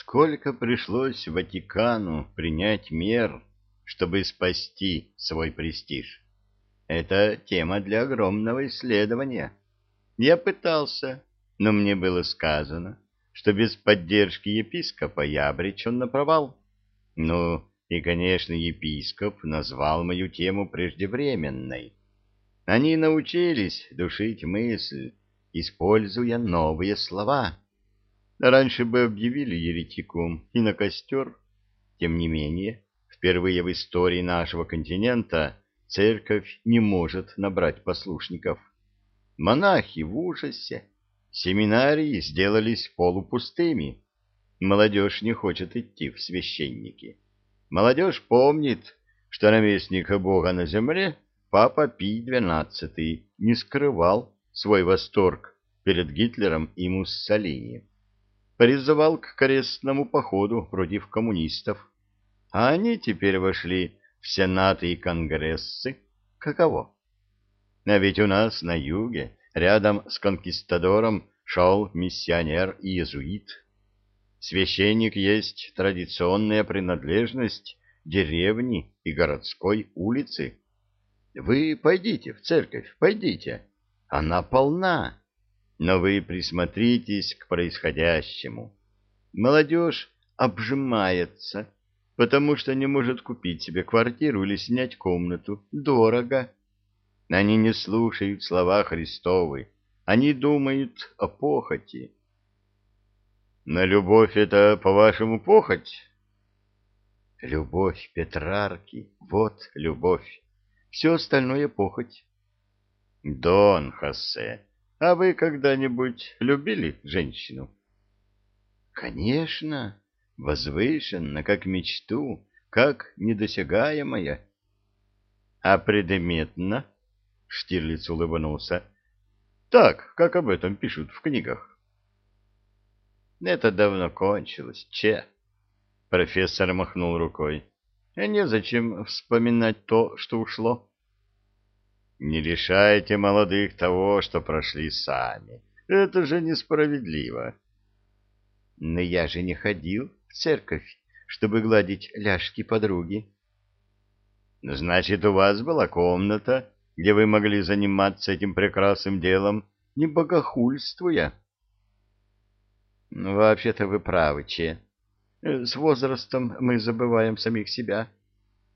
Сколько пришлось Ватикану принять мер, чтобы спасти свой престиж? Это тема для огромного исследования. Я пытался, но мне было сказано, что без поддержки епископа я обречен на провал. Ну, и, конечно, епископ назвал мою тему преждевременной. Они научились душить мысль, используя новые слова. Раньше бы объявили еретиком и на костер. Тем не менее, впервые в истории нашего континента церковь не может набрать послушников. Монахи в ужасе. Семинарии сделались полупустыми. Молодежь не хочет идти в священники. Молодежь помнит, что наместника Бога на земле папа Пий XII не скрывал свой восторг перед Гитлером и Муссолини призывал к крестному походу против коммунистов, а они теперь вошли в сенаты и конгрессы. Каково? А ведь у нас на юге, рядом с конкистадором, шел миссионер и иезуит. Священник есть традиционная принадлежность деревни и городской улицы. Вы пойдите в церковь, пойдите. Она полна. Но вы присмотритесь к происходящему. Молодежь обжимается, потому что не может купить себе квартиру или снять комнату. Дорого. Они не слушают слова Христовы. Они думают о похоти. На любовь это, по-вашему, похоть? Любовь Петрарки, вот любовь. Все остальное похоть. Дон Хосе, а вы когда-нибудь любили женщину? Конечно, возвышенно, как мечту, как недосягаемая. А предметно? Штирлиц улыбнулся. Так, как об этом пишут в книгах. Это давно кончилось, че? Профессор махнул рукой. Незачем вспоминать то, что ушло. Не лишайте молодых того, что прошли сами. Это же несправедливо. Но я же не ходил в церковь, чтобы гладить ляжки подруги. Значит, у вас была комната, где вы могли заниматься этим прекрасным делом, не богохульствуя. Вообще-то вы правы, Че. С возрастом мы забываем самих себя.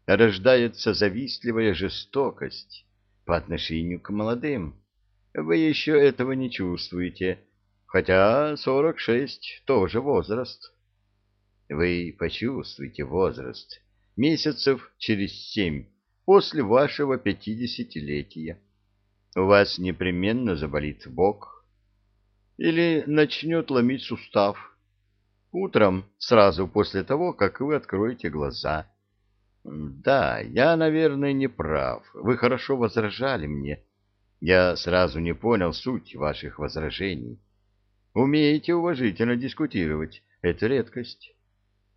Рождается завистливая жестокость по отношению к молодым. Вы еще этого не чувствуете, хотя 46 тоже возраст. Вы почувствуете возраст месяцев через семь после вашего пятидесятилетия. У вас непременно заболит бок или начнет ломить сустав. Утром, сразу после того, как вы откроете глаза – да, я, наверное, не прав. Вы хорошо возражали мне. Я сразу не понял суть ваших возражений. Умеете уважительно дискутировать. Это редкость.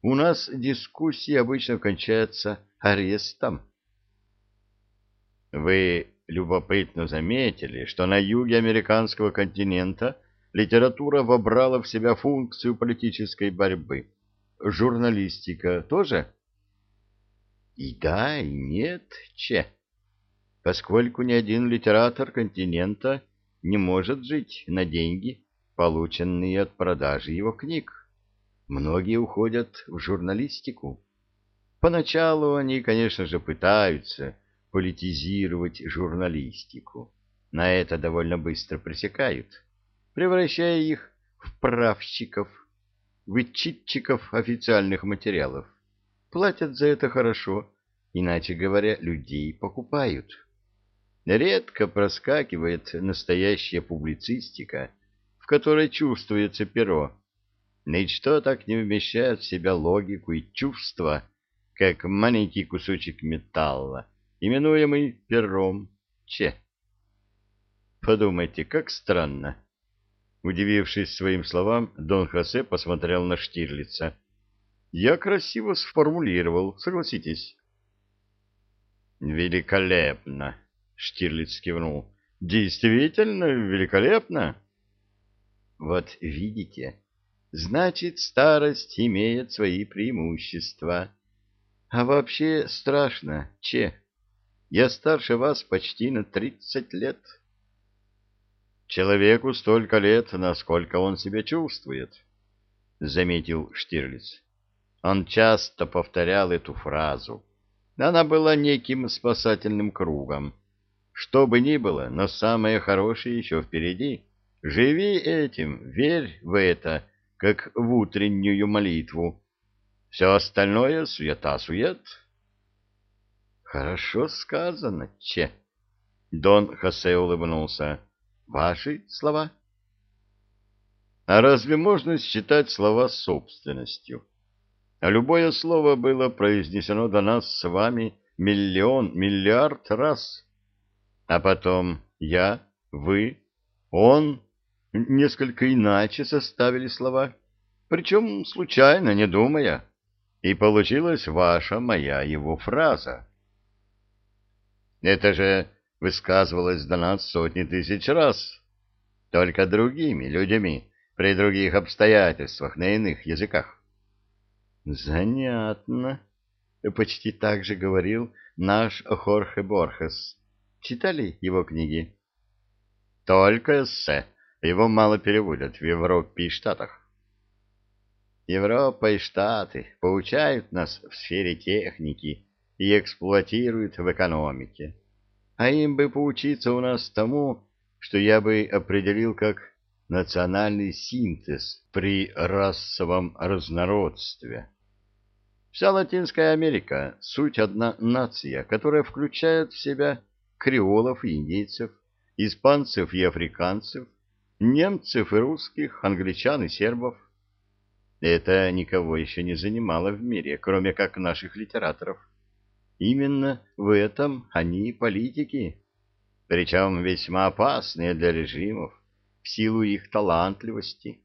У нас дискуссии обычно кончаются арестом. Вы любопытно заметили, что на юге американского континента литература вобрала в себя функцию политической борьбы. Журналистика тоже? И да, и нет, че. Поскольку ни один литератор континента не может жить на деньги, полученные от продажи его книг. Многие уходят в журналистику. Поначалу они, конечно же, пытаются политизировать журналистику. На это довольно быстро пресекают, превращая их в правщиков, вычитчиков официальных материалов. Платят за это хорошо, иначе говоря, людей покупают. Редко проскакивает настоящая публицистика, в которой чувствуется перо. Ничто так не вмещает в себя логику и чувства, как маленький кусочек металла, именуемый пером Че. Подумайте, как странно. Удивившись своим словам, Дон Хосе посмотрел на Штирлица. Я красиво сформулировал, согласитесь. Великолепно, Штирлиц кивнул. Действительно великолепно. Вот видите, значит, старость имеет свои преимущества. А вообще страшно, че? Я старше вас почти на тридцать лет. Человеку столько лет, насколько он себя чувствует, — заметил Штирлиц. Он часто повторял эту фразу. Она была неким спасательным кругом. Что бы ни было, но самое хорошее еще впереди. Живи этим, верь в это, как в утреннюю молитву. Все остальное — суета-сует. Хорошо сказано, Че. Дон Хосе улыбнулся. Ваши слова? А разве можно считать слова собственностью? А любое слово было произнесено до нас с вами миллион, миллиард раз. А потом я, вы, он несколько иначе составили слова, причем случайно, не думая, и получилась ваша, моя, его фраза. Это же высказывалось до нас сотни тысяч раз, только другими людьми, при других обстоятельствах, на иных языках. Занятно. Почти так же говорил наш Хорхе Борхес. Читали его книги? Только эссе. Его мало переводят в Европе и Штатах. Европа и Штаты поучают нас в сфере техники и эксплуатируют в экономике. А им бы поучиться у нас тому, что я бы определил как национальный синтез при расовом разнородстве. Вся Латинская Америка — суть одна нация, которая включает в себя креолов и индейцев, испанцев и африканцев, немцев и русских, англичан и сербов. Это никого еще не занимало в мире, кроме как наших литераторов. Именно в этом они политики, причем весьма опасные для режимов в силу их талантливости.